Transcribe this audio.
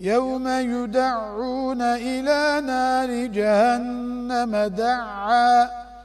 يوم يدعون إلى نار جهنم دعا.